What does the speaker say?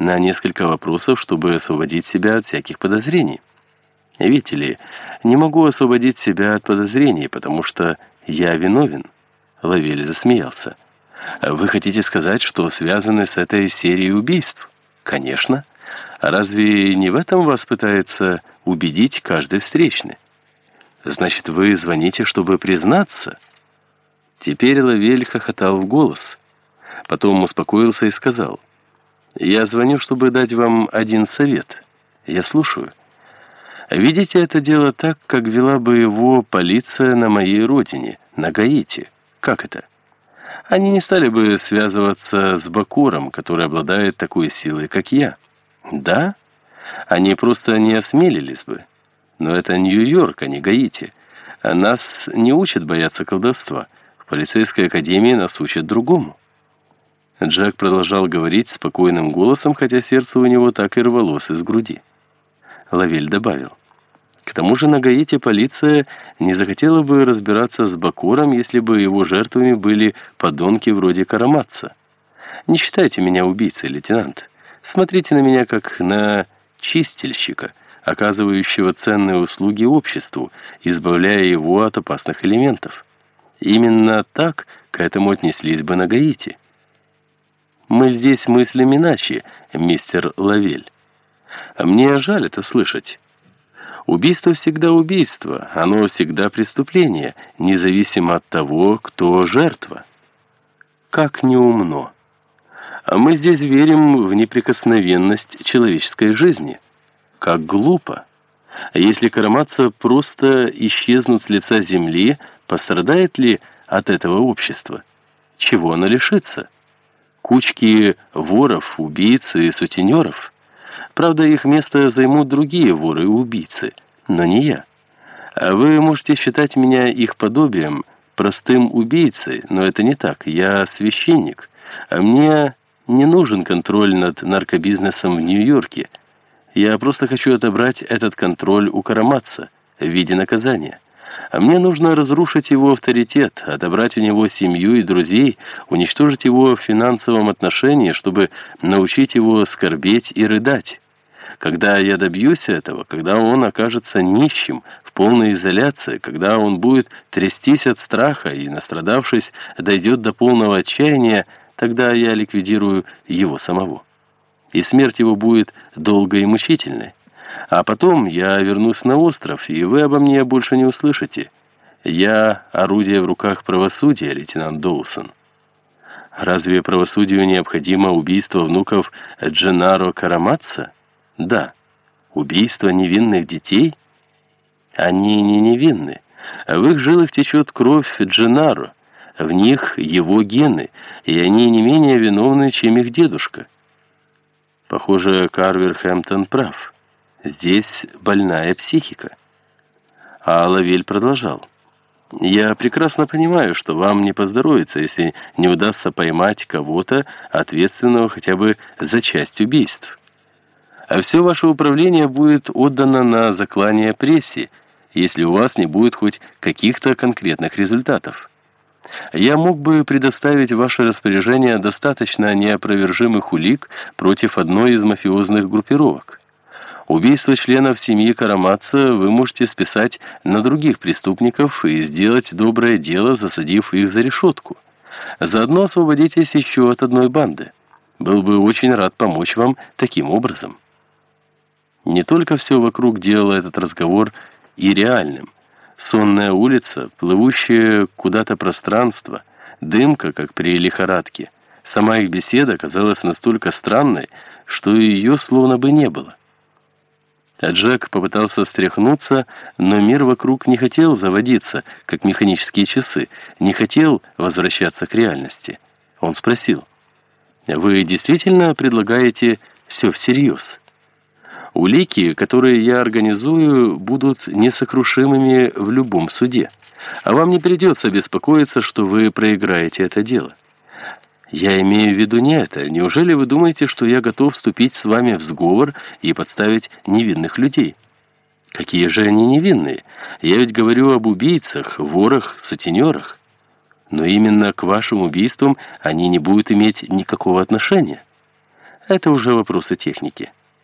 на несколько вопросов, чтобы освободить себя от всяких подозрений. Видите ли, не могу освободить себя от подозрений, потому что я виновен. Лавель засмеялся. Вы хотите сказать, что связаны с этой серией убийств? Конечно. Разве не в этом вас пытается убедить каждый встречный? Значит, вы звоните, чтобы признаться? Теперь Лавель хохотал в голос. Потом успокоился и сказал, «Я звоню, чтобы дать вам один совет. Я слушаю. Видите это дело так, как вела бы его полиция на моей родине, на Гаити. Как это? Они не стали бы связываться с Бакуром, который обладает такой силой, как я. Да? Они просто не осмелились бы. Но это Нью-Йорк, а не Гаити. Нас не учат бояться колдовства. В полицейской академии нас учат другому. Джек продолжал говорить спокойным голосом, хотя сердце у него так и рвалось из груди. Лавель добавил. К тому же на Гаити полиция не захотела бы разбираться с Бакуром, если бы его жертвами были подонки вроде Караматца. Не считайте меня убийцей, лейтенант. Смотрите на меня как на чистильщика, оказывающего ценные услуги обществу, избавляя его от опасных элементов. Именно так к этому отнеслись бы на Гаити. Мы здесь мыслим иначе, мистер Лавель. Мне жаль это слышать. Убийство всегда убийство, оно всегда преступление, независимо от того, кто жертва. Как неумно. А мы здесь верим в неприкосновенность человеческой жизни. Как глупо. Если Карамаца просто исчезнут с лица земли, пострадает ли от этого общество? Чего оно лишится? Кучки воров, убийц и сутенеров? Правда, их место займут другие воры и убийцы, но не я. А вы можете считать меня их подобием, простым убийцей, но это не так. Я священник, а мне не нужен контроль над наркобизнесом в Нью-Йорке. Я просто хочу отобрать этот контроль у Караматца в виде наказания. А мне нужно разрушить его авторитет, отобрать у него семью и друзей, уничтожить его в финансовом отношении, чтобы научить его скорбеть и рыдать. Когда я добьюсь этого, когда он окажется нищим, в полной изоляции, когда он будет трястись от страха и, настрадавшись, дойдет до полного отчаяния, Тогда я ликвидирую его самого. И смерть его будет долгой и мучительной. А потом я вернусь на остров, и вы обо мне больше не услышите. Я орудие в руках правосудия, лейтенант Доусон. Разве правосудию необходимо убийство внуков Дженаро Караматца? Да. Убийство невинных детей? Они не невинны. В их жилах течет кровь Дженаро. В них его гены, и они не менее виновны, чем их дедушка. Похоже, Карвер Хэмптон прав. Здесь больная психика. А Лавель продолжал. «Я прекрасно понимаю, что вам не поздоровится, если не удастся поймать кого-то, ответственного хотя бы за часть убийств. А все ваше управление будет отдано на заклание прессе, если у вас не будет хоть каких-то конкретных результатов». Я мог бы предоставить ваше распоряжение достаточно неопровержимых улик против одной из мафиозных группировок. Убийство членов семьи Караматца вы можете списать на других преступников и сделать доброе дело, засадив их за решетку. Заодно освободитесь еще от одной банды. Был бы очень рад помочь вам таким образом. Не только все вокруг делало этот разговор и реальным – Сонная улица, плывущее куда-то пространство, дымка, как при лихорадке. Сама их беседа казалась настолько странной, что ее словно бы не было. А Джек попытался встряхнуться, но мир вокруг не хотел заводиться, как механические часы, не хотел возвращаться к реальности. Он спросил, «Вы действительно предлагаете все всерьез?» Улики, которые я организую, будут несокрушимыми в любом суде. А вам не придется беспокоиться, что вы проиграете это дело. Я имею в виду не это. Неужели вы думаете, что я готов вступить с вами в сговор и подставить невинных людей? Какие же они невинные? Я ведь говорю об убийцах, ворах, сутенерах. Но именно к вашим убийствам они не будут иметь никакого отношения. Это уже вопросы техники.